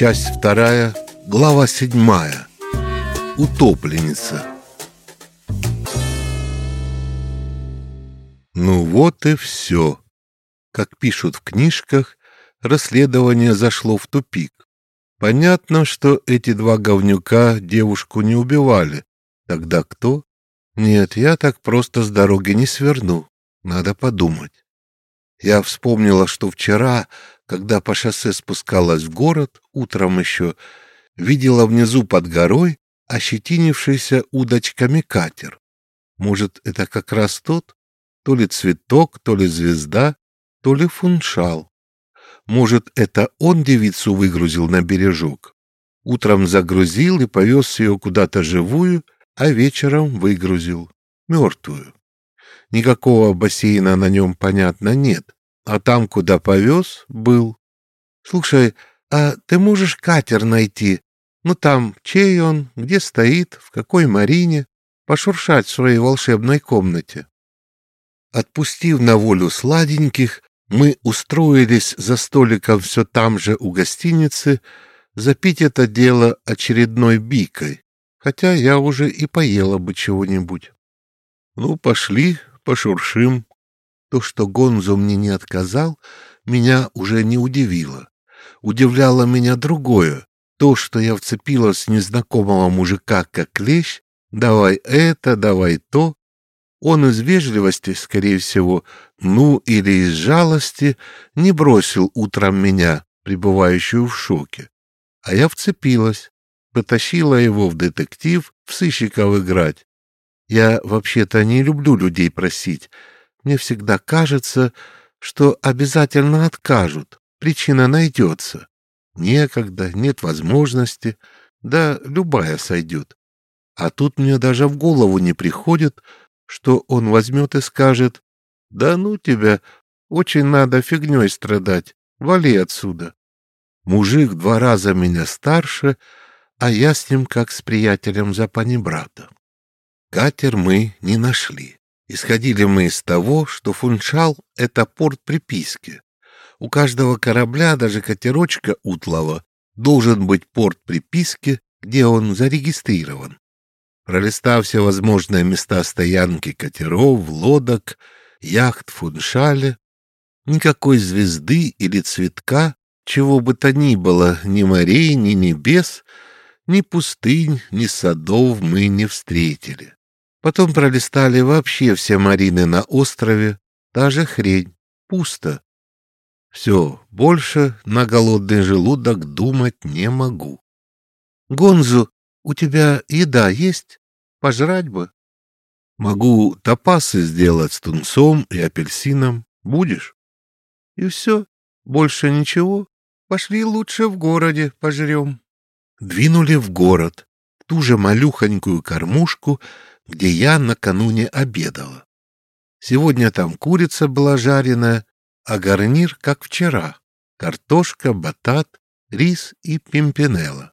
Часть вторая, глава седьмая. Утопленница. Ну вот и все. Как пишут в книжках, расследование зашло в тупик. Понятно, что эти два говнюка девушку не убивали. Тогда кто? Нет, я так просто с дороги не сверну. Надо подумать. Я вспомнила, что вчера, когда по шоссе спускалась в город, утром еще, видела внизу под горой ощетинившийся удочками катер. Может, это как раз тот? То ли цветок, то ли звезда, то ли фуншал. Может, это он девицу выгрузил на бережок? Утром загрузил и повез ее куда-то живую, а вечером выгрузил, мертвую. Никакого бассейна на нем, понятно, нет. А там, куда повез, был. Слушай, а ты можешь катер найти? Ну там, чей он, где стоит, в какой марине? Пошуршать в своей волшебной комнате. Отпустив на волю сладеньких, мы устроились за столиком все там же у гостиницы, запить это дело очередной бикой, хотя я уже и поела бы чего-нибудь. Ну, пошли, пошуршим. То, что Гонзо мне не отказал, меня уже не удивило. Удивляло меня другое. То, что я вцепилась в незнакомого мужика как клещ, давай это, давай то. Он из вежливости, скорее всего, ну или из жалости, не бросил утром меня, пребывающую в шоке. А я вцепилась, потащила его в детектив, в сыщиков играть. Я вообще-то не люблю людей просить. Мне всегда кажется, что обязательно откажут. Причина найдется. Некогда, нет возможности, да любая сойдет. А тут мне даже в голову не приходит, что он возьмет и скажет, «Да ну тебя, очень надо фигней страдать, вали отсюда». Мужик два раза меня старше, а я с ним как с приятелем за панибрата. Катер мы не нашли. Исходили мы из того, что Фунчал — это порт приписки. У каждого корабля, даже катерочка утлого, должен быть порт приписки, где он зарегистрирован. Пролистав все возможные места стоянки катеров, лодок, яхт Фуншале, никакой звезды или цветка, чего бы то ни было, ни морей, ни небес, ни пустынь, ни садов мы не встретили. Потом пролистали вообще все марины на острове, та же хрень, пусто. Все, больше на голодный желудок думать не могу. Гонзу, у тебя еда есть? Пожрать бы. Могу топасы сделать с тунцом и апельсином. Будешь? И все, больше ничего. Пошли лучше в городе пожрем. Двинули в город, ту же малюхонькую кормушку, где я накануне обедала. Сегодня там курица была жареная, а гарнир, как вчера, картошка, батат, рис и пимпинелла.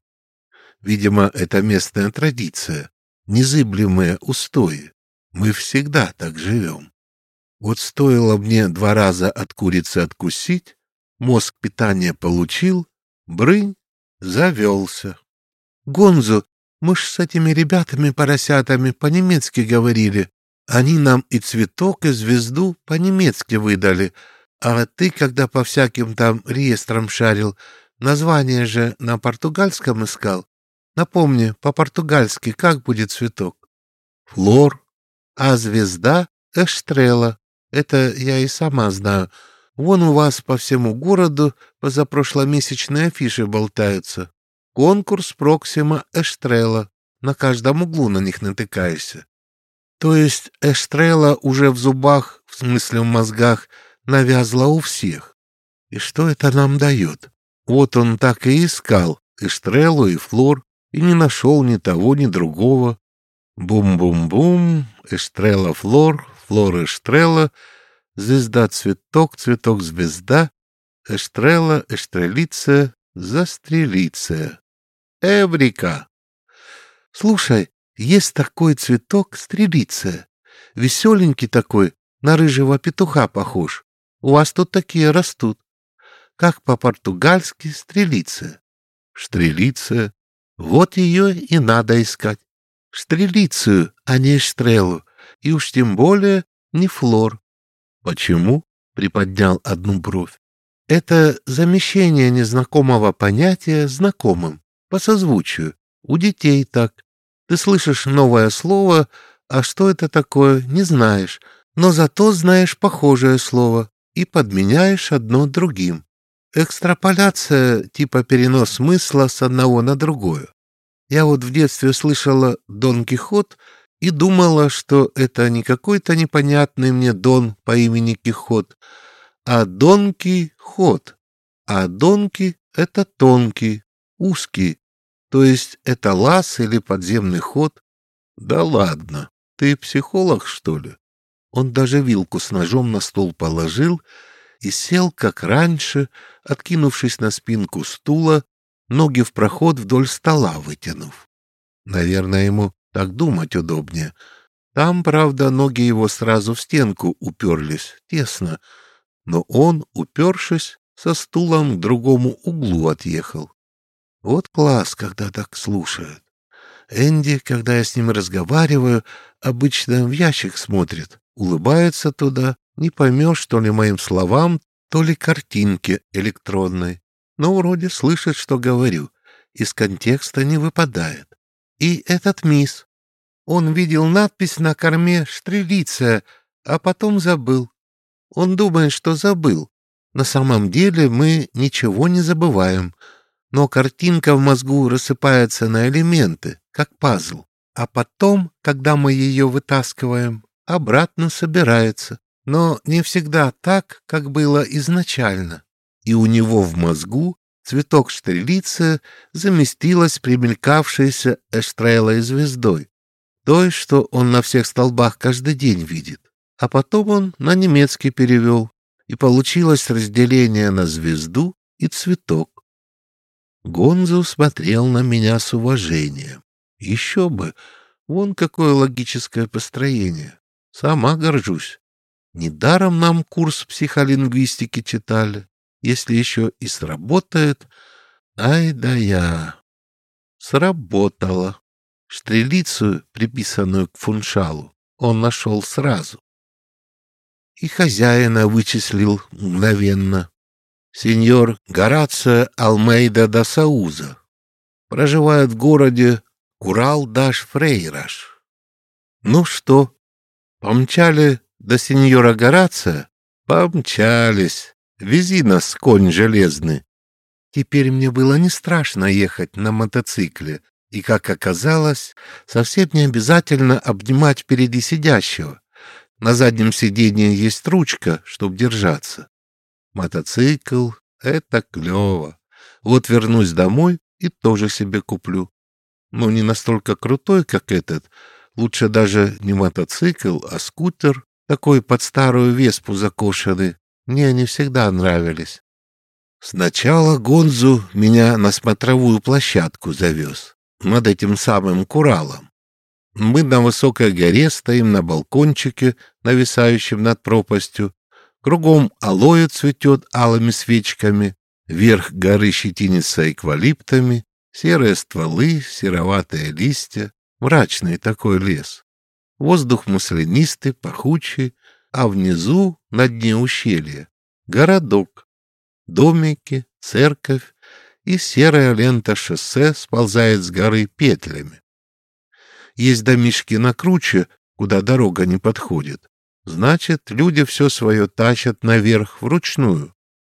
Видимо, это местная традиция, незыблемые устои. Мы всегда так живем. Вот стоило мне два раза от курицы откусить, мозг питания получил, брынь, завелся. Гонзу мы ж с этими ребятами-поросятами по-немецки говорили. Они нам и цветок, и звезду по-немецки выдали. А ты, когда по всяким там реестрам шарил, название же на португальском искал. Напомни, по-португальски как будет цветок? Флор. А звезда — эштрела. Это я и сама знаю. Вон у вас по всему городу позапрошломесячные афиши болтаются. Конкурс Проксима Эштрела. На каждом углу на них натыкаешься. То есть Эштрела уже в зубах, в смысле в мозгах, навязла у всех. И что это нам дает? Вот он так и искал Эштрелу и Флор, и не нашел ни того, ни другого. Бум-бум-бум, Эштрела Флор, Флор Эштрела, звезда цветок, цветок звезда, Эштрела, Эштрелиция, застрелиция. Эврика! Слушай, есть такой цветок стрелиция. Веселенький такой, на рыжего петуха похож. У вас тут такие растут. Как по-португальски стрелиция. Штрелиция. Вот ее и надо искать. Штрелицию, а не штрелу. И уж тем более не флор. Почему? Приподнял одну бровь. Это замещение незнакомого понятия знакомым, по созвучию. У детей так. Ты слышишь новое слово, а что это такое, не знаешь, но зато знаешь похожее слово и подменяешь одно другим. Экстраполяция типа перенос смысла с одного на другое. Я вот в детстве слышала «Дон Кихот» и думала, что это не какой-то непонятный мне Дон по имени Кихот, а Донки Ход. А Донки — это тонкий, узкий, то есть это лаз или подземный ход. Да ладно, ты психолог, что ли? Он даже вилку с ножом на стол положил и сел, как раньше, откинувшись на спинку стула, ноги в проход вдоль стола вытянув. Наверное, ему так думать удобнее. Там, правда, ноги его сразу в стенку уперлись, тесно, но он, упершись, со стулом к другому углу отъехал. Вот класс, когда так слушают. Энди, когда я с ним разговариваю, обычно в ящик смотрит, улыбается туда, не поймешь, то ли моим словам, то ли картинке электронной. Но вроде слышит, что говорю, из контекста не выпадает. И этот мисс. Он видел надпись на корме «Штрелиция», а потом забыл. Он думает, что забыл. На самом деле мы ничего не забываем — но картинка в мозгу рассыпается на элементы, как пазл, а потом, когда мы ее вытаскиваем, обратно собирается, но не всегда так, как было изначально. И у него в мозгу цветок штрелицы заместилась примелькавшейся эштрелой звездой, той, что он на всех столбах каждый день видит. А потом он на немецкий перевел, и получилось разделение на звезду и цветок. Гонзо смотрел на меня с уважением. Еще бы! Вон какое логическое построение. Сама горжусь. Недаром нам курс психолингвистики читали. Если еще и сработает... Ай да я! Сработало. Штрелицу, приписанную к фуншалу, он нашел сразу. И хозяина вычислил мгновенно сеньор Горацио Алмейда да Сауза. Проживает в городе Курал-Даш-Фрейраш. Ну что, помчали до сеньора Горацио? Помчались. Вези нас, конь железный. Теперь мне было не страшно ехать на мотоцикле, и, как оказалось, совсем не обязательно обнимать впереди сидящего. На заднем сиденье есть ручка, чтобы держаться. Мотоцикл — это клево. Вот вернусь домой и тоже себе куплю. Но не настолько крутой, как этот. Лучше даже не мотоцикл, а скутер, такой под старую веспу закошенный. Мне они всегда нравились. Сначала Гонзу меня на смотровую площадку завез, над этим самым Куралом. Мы на высокой горе стоим на балкончике, нависающем над пропастью, Кругом алоэ цветет алыми свечками, верх горы щетинится эквалиптами, серые стволы, сероватые листья, мрачный такой лес. Воздух маслянистый, пахучий, а внизу, на дне ущелья, городок, домики, церковь и серая лента шоссе сползает с горы петлями. Есть домишки на круче, куда дорога не подходит. Значит, люди все свое тащат наверх вручную.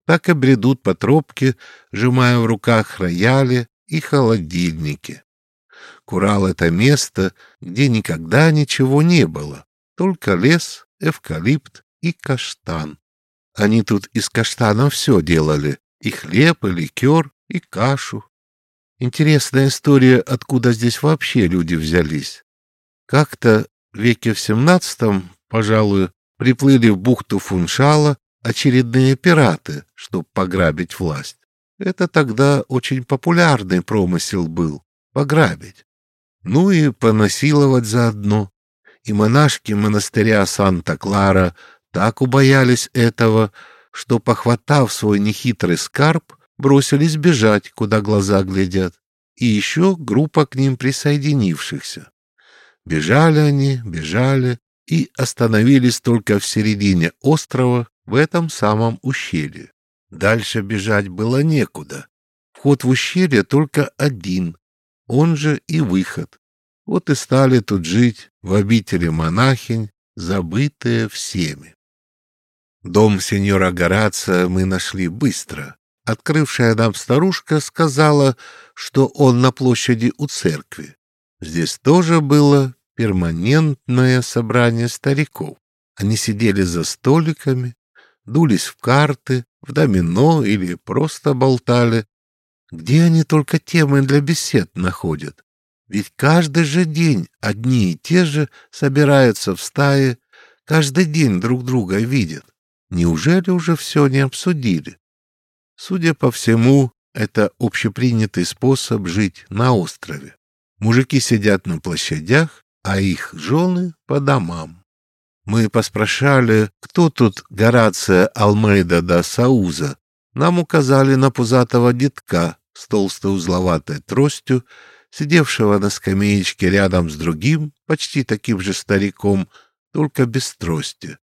Так и бредут по тропке, сжимая в руках рояли и холодильники. Курал — это место, где никогда ничего не было, только лес, эвкалипт и каштан. Они тут из каштана все делали, и хлеб, и ликер, и кашу. Интересная история, откуда здесь вообще люди взялись. Как-то в веке в семнадцатом Пожалуй, приплыли в бухту Фуншала очередные пираты, чтобы пограбить власть. Это тогда очень популярный промысел был — пограбить. Ну и понасиловать заодно. И монашки монастыря Санта-Клара так убоялись этого, что, похватав свой нехитрый скарб, бросились бежать, куда глаза глядят, и еще группа к ним присоединившихся. Бежали они, бежали и остановились только в середине острова, в этом самом ущелье. Дальше бежать было некуда. Вход в ущелье только один, он же и выход. Вот и стали тут жить в обители монахинь, забытые всеми. Дом сеньора Горация мы нашли быстро. Открывшая нам старушка сказала, что он на площади у церкви. Здесь тоже было перманентное собрание стариков. Они сидели за столиками, дулись в карты, в домино или просто болтали. Где они только темы для бесед находят? Ведь каждый же день одни и те же собираются в стае, каждый день друг друга видят. Неужели уже все не обсудили? Судя по всему, это общепринятый способ жить на острове. Мужики сидят на площадях, а их жены по домам. Мы поспрашали, кто тут Горация Алмейда да Сауза. Нам указали на пузатого детка с толстой узловатой тростью, сидевшего на скамеечке рядом с другим, почти таким же стариком, только без трости.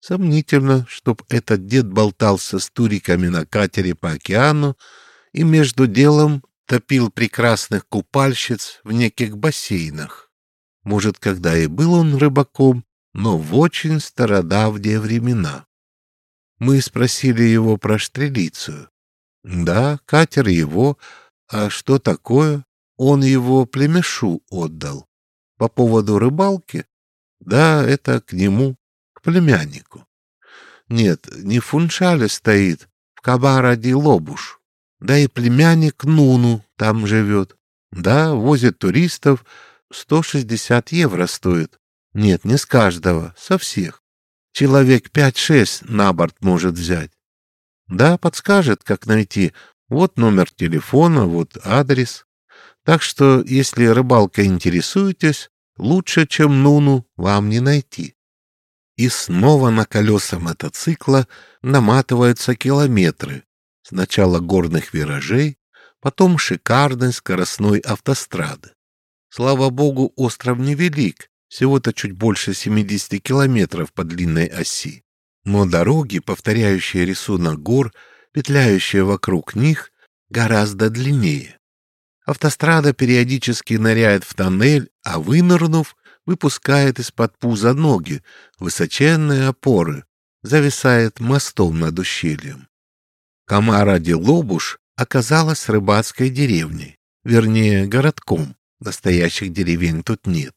Сомнительно, чтоб этот дед болтался с туриками на катере по океану и между делом топил прекрасных купальщиц в неких бассейнах. Может, когда и был он рыбаком, но в очень стародавние времена. Мы спросили его про штрелицию. Да, катер его, а что такое? Он его племешу отдал. По поводу рыбалки? Да, это к нему племяннику. Нет, не в Фуншале стоит, в Кабараде Лобуш. Да и племянник Нуну там живет. Да, возит туристов, 160 евро стоит. Нет, не с каждого, со всех. Человек 5-6 на борт может взять. Да, подскажет, как найти. Вот номер телефона, вот адрес. Так что, если рыбалкой интересуетесь, лучше, чем Нуну, вам не найти и снова на колеса мотоцикла наматываются километры. Сначала горных виражей, потом шикарной скоростной автострады. Слава богу, остров невелик, всего-то чуть больше 70 километров по длинной оси. Но дороги, повторяющие рисунок гор, петляющие вокруг них, гораздо длиннее. Автострада периодически ныряет в тоннель, а вынырнув, выпускает из-под пуза ноги, высоченные опоры, зависает мостом над ущельем. Камара-де-Лобуш оказалась рыбацкой деревней, вернее, городком, настоящих деревень тут нет.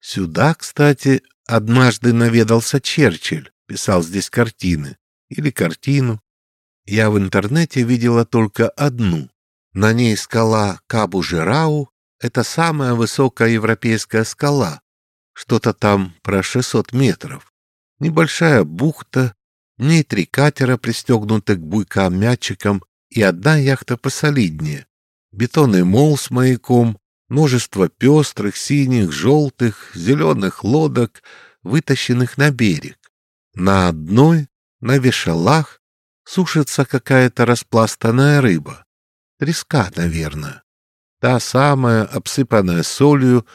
Сюда, кстати, однажды наведался Черчилль, писал здесь картины, или картину. Я в интернете видела только одну. На ней скала Кабу-Жирау это самая высокая европейская скала, что-то там про 600 метров. Небольшая бухта, в ней три катера, пристегнуты к буйкам-мячикам, и одна яхта посолиднее. Бетонный мол с маяком, множество пестрых, синих, желтых, зеленых лодок, вытащенных на берег. На одной, на вешалах, сушится какая-то распластанная рыба. Треска, наверное. Та самая, обсыпанная солью,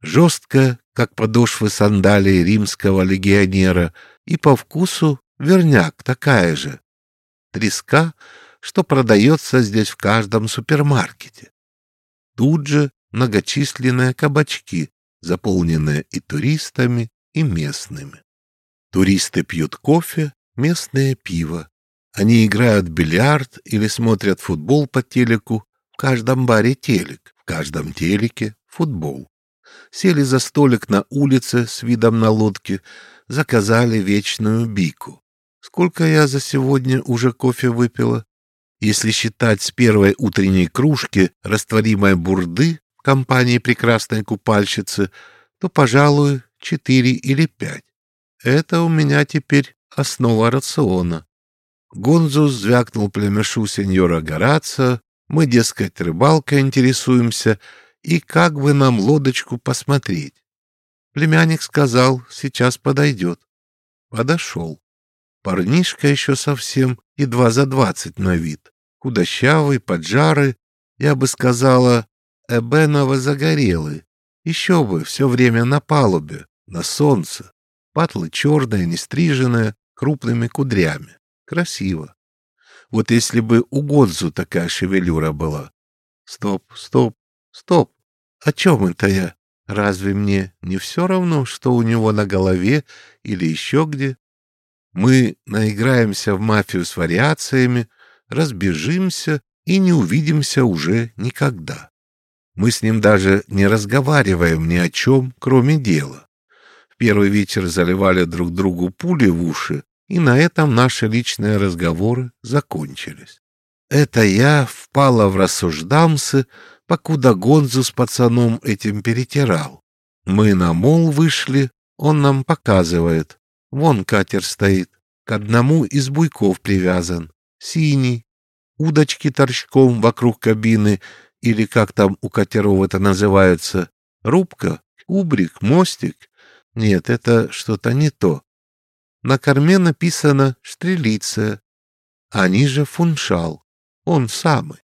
жесткая, как подошвы сандалий римского легионера, и по вкусу верняк такая же. Треска, что продается здесь в каждом супермаркете. Тут же многочисленные кабачки, заполненные и туристами, и местными. Туристы пьют кофе, местное пиво. Они играют в бильярд или смотрят футбол по телеку каждом баре телек, в каждом телеке футбол. Сели за столик на улице с видом на лодке, заказали вечную бику. Сколько я за сегодня уже кофе выпила? Если считать с первой утренней кружки растворимой бурды в компании прекрасной купальщицы, то, пожалуй, четыре или пять. Это у меня теперь основа рациона. Гонзус звякнул племешу сеньора Горацио, мы, дескать, рыбалкой интересуемся, и как бы нам лодочку посмотреть. Племянник сказал, сейчас подойдет. Подошел. Парнишка еще совсем, едва за двадцать на вид. худощавый, поджарый, я бы сказала, эбеново загорелый. Еще бы, все время на палубе, на солнце. Патлы черные, нестриженные, крупными кудрями. Красиво. Вот если бы у Гонзу такая шевелюра была. Стоп, стоп, стоп. О чем это я? Разве мне не все равно, что у него на голове или еще где? Мы наиграемся в мафию с вариациями, разбежимся и не увидимся уже никогда. Мы с ним даже не разговариваем ни о чем, кроме дела. В первый вечер заливали друг другу пули в уши, и на этом наши личные разговоры закончились. Это я впала в рассуждамсы, покуда Гонзу с пацаном этим перетирал. Мы на мол вышли, он нам показывает. Вон катер стоит, к одному из буйков привязан, синий. Удочки торчком вокруг кабины, или как там у катеров это называется, рубка, убрик, мостик. Нет, это что-то не то. На корме написано «Штрелиция», а ниже «Фуншал». Он самый.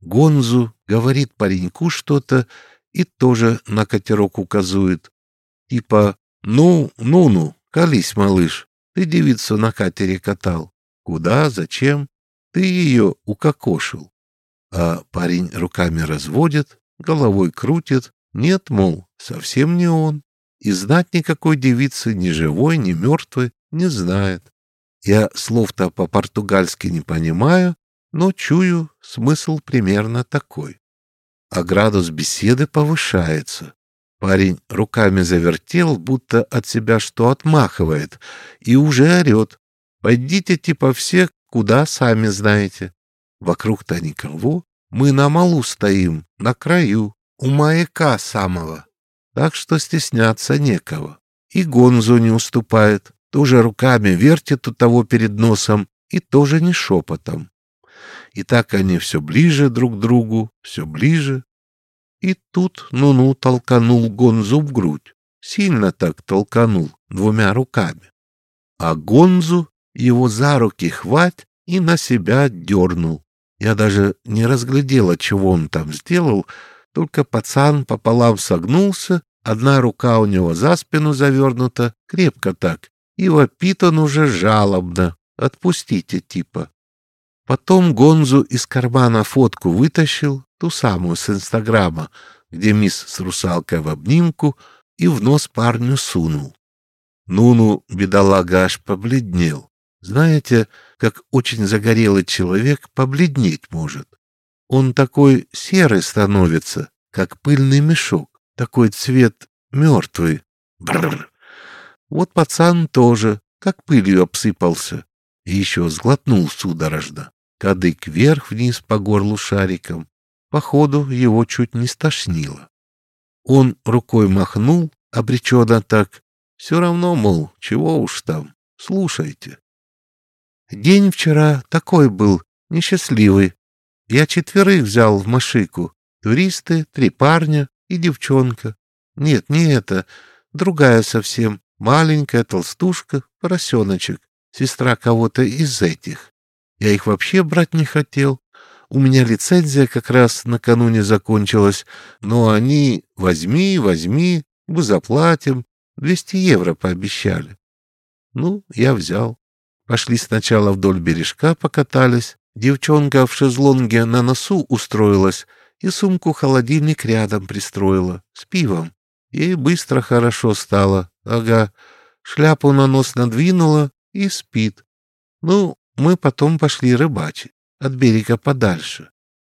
Гонзу говорит пареньку что-то и тоже на катерок указует. Типа «Ну, ну-ну, колись, малыш, ты девицу на катере катал. Куда, зачем? Ты ее укокошил». А парень руками разводит, головой крутит. Нет, мол, совсем не он. И знать никакой девицы, ни живой, ни мертвой, не знает. Я слов-то по-португальски не понимаю, но чую, смысл примерно такой. А градус беседы повышается. Парень руками завертел, будто от себя что отмахивает, и уже орет. «Пойдите типа все, куда сами знаете». Вокруг-то никого. Мы на малу стоим, на краю, у маяка самого. Так что стесняться некого. И Гонзу не уступает тоже руками вертит у того перед носом и тоже не шепотом. И так они все ближе друг к другу, все ближе. И тут Ну-Ну толканул Гонзу в грудь. Сильно так толканул двумя руками. А Гонзу его за руки хвать и на себя дернул. Я даже не разглядела, чего он там сделал, только пацан пополам согнулся, одна рука у него за спину завернута, крепко так, и вопит он уже жалобно. Отпустите, типа. Потом Гонзу из кармана фотку вытащил, ту самую с Инстаграма, где мисс с русалкой в обнимку, и в нос парню сунул. Нуну, бедолага, аж побледнел. Знаете, как очень загорелый человек побледнеть может. Он такой серый становится, как пыльный мешок, такой цвет мертвый. Бррр. Вот пацан тоже, как пылью обсыпался, и еще сглотнул судорожно. Кадык вверх-вниз по горлу шариком. Походу, его чуть не стошнило. Он рукой махнул, обреченно так. Все равно, мол, чего уж там, слушайте. День вчера такой был, несчастливый. Я четверых взял в машику. Туристы, три парня и девчонка. Нет, не это, другая совсем. Маленькая толстушка, поросеночек, сестра кого-то из этих. Я их вообще брать не хотел. У меня лицензия как раз накануне закончилась, но они «возьми, возьми, мы заплатим». 200 евро пообещали. Ну, я взял. Пошли сначала вдоль бережка покатались. Девчонка в шезлонге на носу устроилась и сумку-холодильник рядом пристроила, с пивом. Ей быстро хорошо стало, Ага, шляпу на нос надвинула и спит. Ну, мы потом пошли рыбачить, от берега подальше.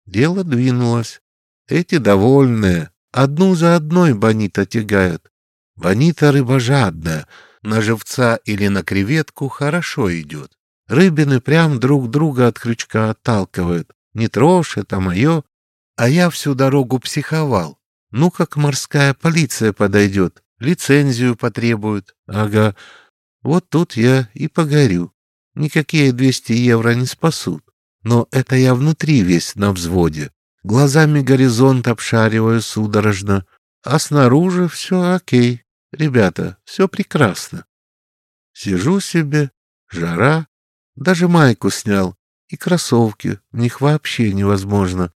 Дело двинулось. Эти довольные, одну за одной Бонита тягают. Бонита рыбожадная, на живца или на креветку хорошо идет. Рыбины прям друг друга от крючка отталкивают. Не трожь, это мое. А я всю дорогу психовал. Ну, как морская полиция подойдет, лицензию потребуют. Ага, вот тут я и погорю. Никакие 200 евро не спасут. Но это я внутри весь на взводе. Глазами горизонт обшариваю судорожно. А снаружи все окей. Ребята, все прекрасно. Сижу себе, жара. Даже майку снял. И кроссовки, в них вообще невозможно.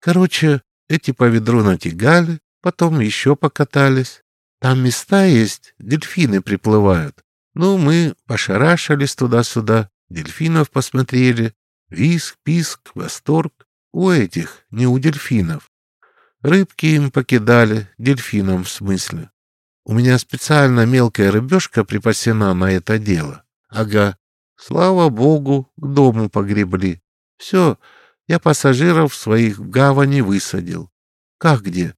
Короче, эти по ведру натягали, потом еще покатались. Там места есть, дельфины приплывают. Ну, мы пошарашились туда-сюда, дельфинов посмотрели. Виск, писк, восторг. У этих, не у дельфинов. Рыбки им покидали, дельфинам в смысле. У меня специально мелкая рыбешка припасена на это дело. Ага, слава богу, к дому погребли. Все, я пассажиров своих в гавани высадил. Как где?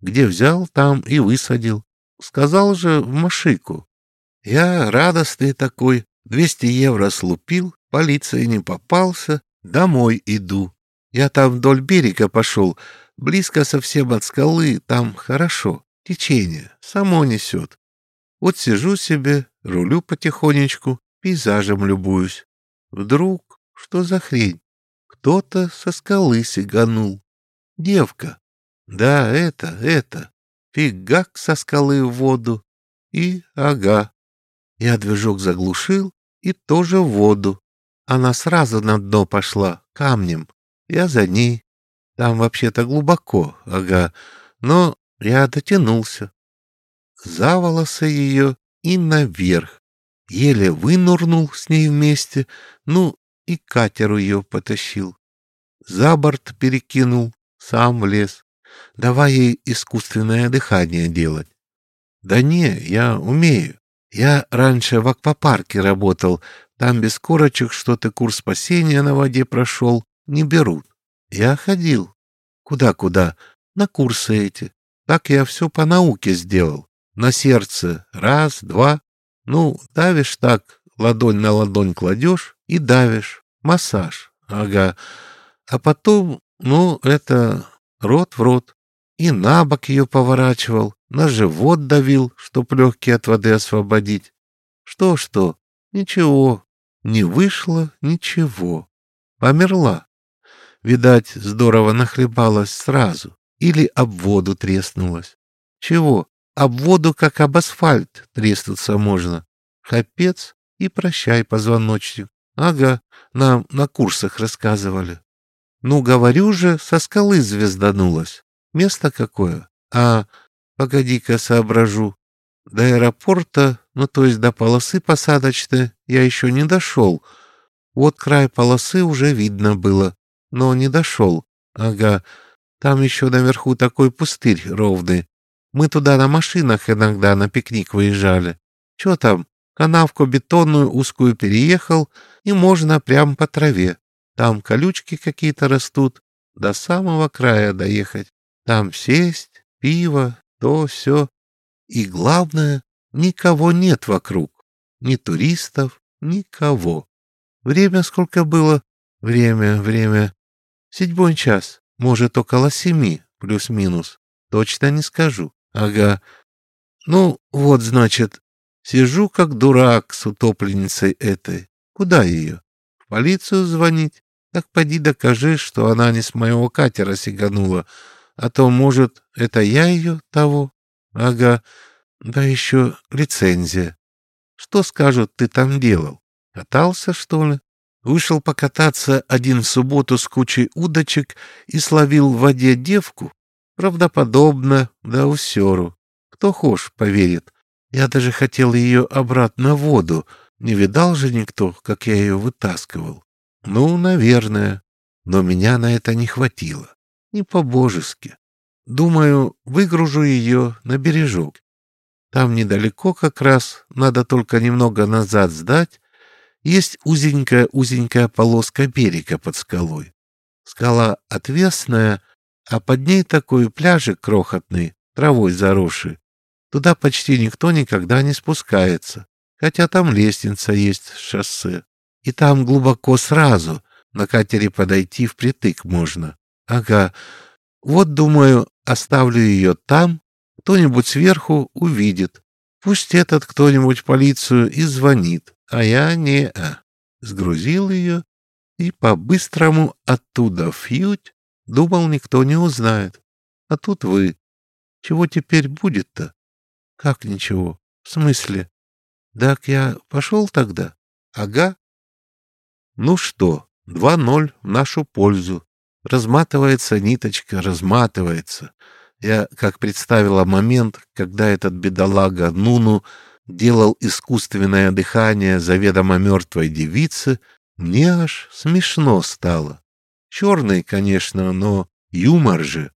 Где взял, там и высадил. Сказал же в Машику. Я радостный такой, 200 евро слупил, полиция не попался, домой иду. Я там вдоль берега пошел, близко совсем от скалы, там хорошо, течение, само несет. Вот сижу себе, рулю потихонечку, пейзажем любуюсь. Вдруг, что за хрень? Кто-то со скалы сиганул. Девка. Да, это, это. Фигак со скалы в воду. И, ага. Я движок заглушил и тоже в воду. Она сразу на дно пошла, камнем. Я за ней. Там вообще-то глубоко, ага. Но я дотянулся. За волосы ее и наверх. Еле вынурнул с ней вместе, ну и катеру ее потащил. За борт перекинул, сам влез. Давай ей искусственное дыхание делать. Да не, я умею. Я раньше в аквапарке работал. Там без корочек что-то курс спасения на воде прошел. Не берут. Я ходил. Куда-куда? На курсы эти. Так я все по науке сделал. На сердце раз, два. Ну, давишь так, ладонь на ладонь кладешь и давишь. Массаж. Ага. А потом, ну, это рот в рот. И на бок ее поворачивал, на живот давил, чтоб легкие от воды освободить. Что-что? Ничего. Не вышло ничего. Померла. Видать, здорово нахлебалась сразу. Или об воду треснулась. Чего? Об воду, как об асфальт, треснуться можно. Капец и прощай, позвоночник. Ага, нам на курсах рассказывали. Ну, говорю же, со скалы звезданулась. Место какое? А, погоди-ка, соображу. До аэропорта, ну, то есть до полосы посадочной, я еще не дошел. Вот край полосы уже видно было, но не дошел. Ага, там еще наверху такой пустырь ровный. Мы туда на машинах иногда на пикник выезжали. Че там, канавку бетонную узкую переехал, и можно прямо по траве. Там колючки какие-то растут, до самого края доехать. Там сесть, пиво, то все. И главное, никого нет вокруг. Ни туристов, никого. Время сколько было? Время, время. Седьмой час, может, около семи, плюс-минус. Точно не скажу. Ага. Ну, вот, значит, Сижу как дурак с утопленницей этой. Куда ее? В полицию звонить? Так поди докажи, что она не с моего катера сиганула. А то, может, это я ее того? Ага. Да еще лицензия. Что скажут, ты там делал? Катался, что ли? Вышел покататься один в субботу с кучей удочек и словил в воде девку? Правдоподобно, да усеру. Кто хошь поверит. Я даже хотел ее обратно в воду. Не видал же никто, как я ее вытаскивал. Ну, наверное. Но меня на это не хватило. Не по-божески. Думаю, выгружу ее на бережок. Там недалеко как раз, надо только немного назад сдать. Есть узенькая-узенькая полоска берега под скалой. Скала отвесная, а под ней такой пляжик крохотный, травой заросший. Туда почти никто никогда не спускается, хотя там лестница есть шоссе. И там глубоко сразу, на катере подойти впритык можно. Ага, вот, думаю, оставлю ее там, кто-нибудь сверху увидит. Пусть этот кто-нибудь полицию и звонит, а я не а. Сгрузил ее и по-быстрому оттуда фьють, думал, никто не узнает. А тут вы. Чего теперь будет-то? Как ничего? В смысле? Так я пошел тогда? Ага. Ну что, 2-0 в нашу пользу. Разматывается ниточка, разматывается. Я как представила момент, когда этот бедолага Нуну делал искусственное дыхание заведомо мертвой девицы, мне аж смешно стало. Черный, конечно, но юмор же.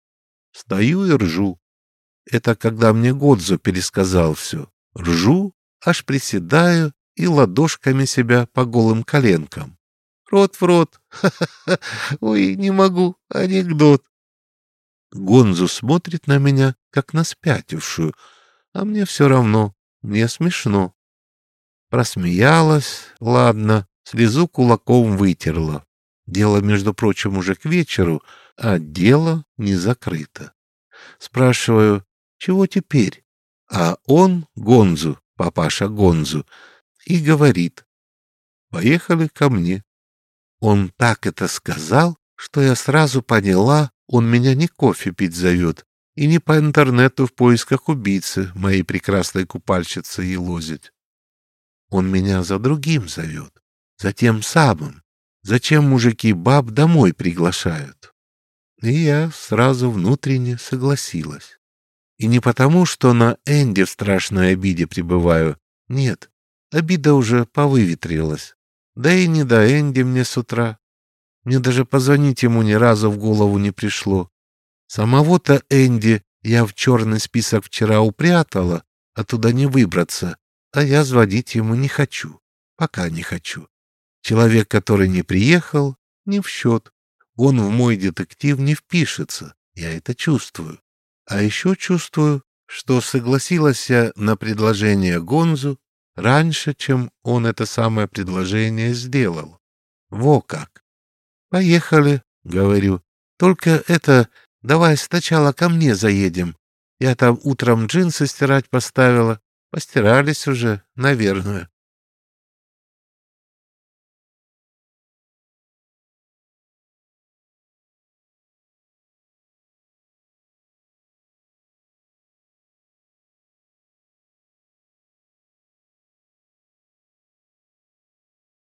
Стою и ржу. Это когда мне Годзо пересказал все. Ржу, аж приседаю и ладошками себя по голым коленкам. Рот в рот. Ха-ха-ха. Ой, не могу. Анекдот. Гонзу смотрит на меня, как на спятившую, а мне все равно, мне смешно. Просмеялась, ладно, слезу кулаком вытерла. Дело, между прочим, уже к вечеру, а дело не закрыто. Спрашиваю, чего теперь? А он, Гонзу, папаша Гонзу, и говорит, поехали ко мне. Он так это сказал, что я сразу поняла, он меня не кофе пить зовет и не по интернету в поисках убийцы моей прекрасной купальщицы елозить. Он меня за другим зовет, за тем самым. Зачем мужики баб домой приглашают? И я сразу внутренне согласилась. И не потому, что на Энди в страшной обиде пребываю. Нет, обида уже повыветрилась. Да и не до Энди мне с утра. Мне даже позвонить ему ни разу в голову не пришло. Самого-то Энди я в черный список вчера упрятала, а туда не выбраться, а я звонить ему не хочу. Пока не хочу. Человек, который не приехал, не в счет. Он в мой детектив не впишется, я это чувствую. А еще чувствую, что согласилась я на предложение Гонзу раньше, чем он это самое предложение сделал. Во как! Поехали, говорю. Только это, давай сначала ко мне заедем. Я там утром джинсы стирать поставила. Постирались уже, наверное.